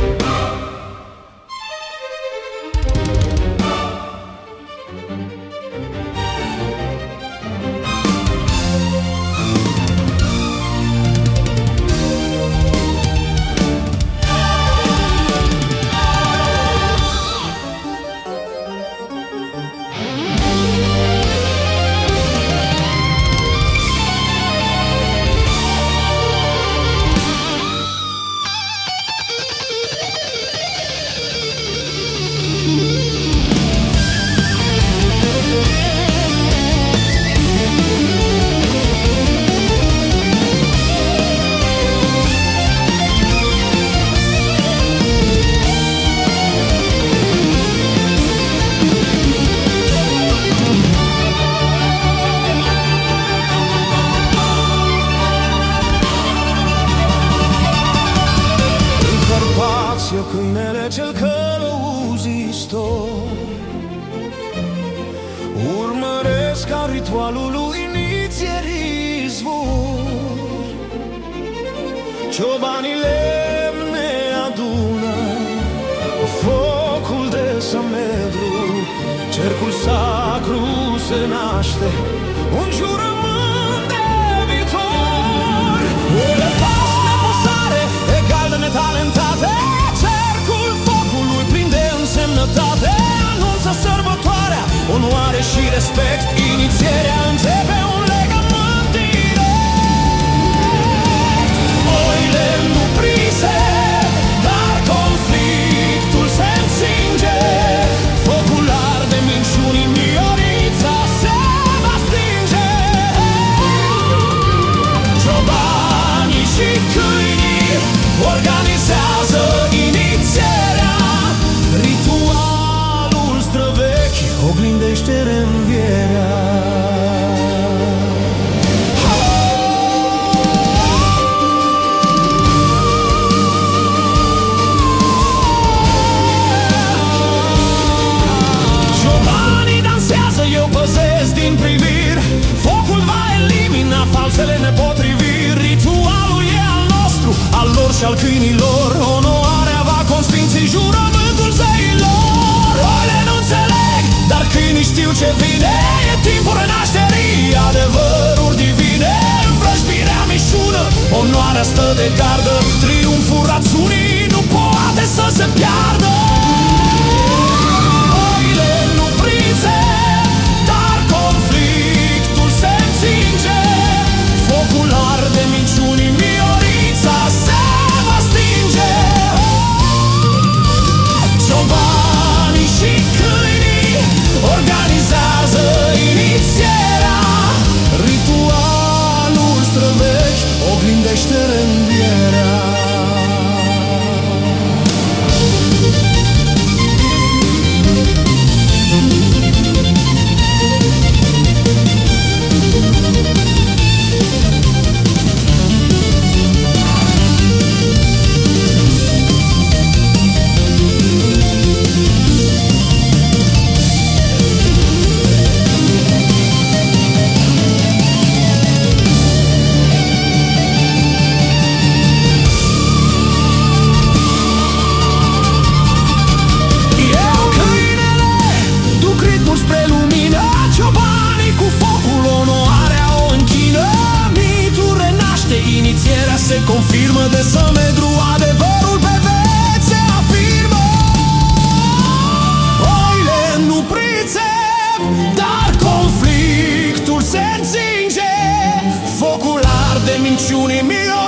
În Carpați e câinele cel călăuzistor Urmăresc ca ritualul lui inițierii zvor. Ciobanii lemne adună Focul de Samedru Cercul sacru se naște Un jurământ și al câinilor. Onoarea va consfinți jurământul zeilor. Oile nu înțeleg, dar câinii știu ce vine. E timpul renașterii, adevăruri divine. În vrăjbirea mișună, onoarea stă de gardă. Triumful rațiunii nu poate să se piardă. luisteren Armă de somedru, pe vețe afirmă. Oile nu pricep, dar conflictul se încinge. Focul arde minciunii mie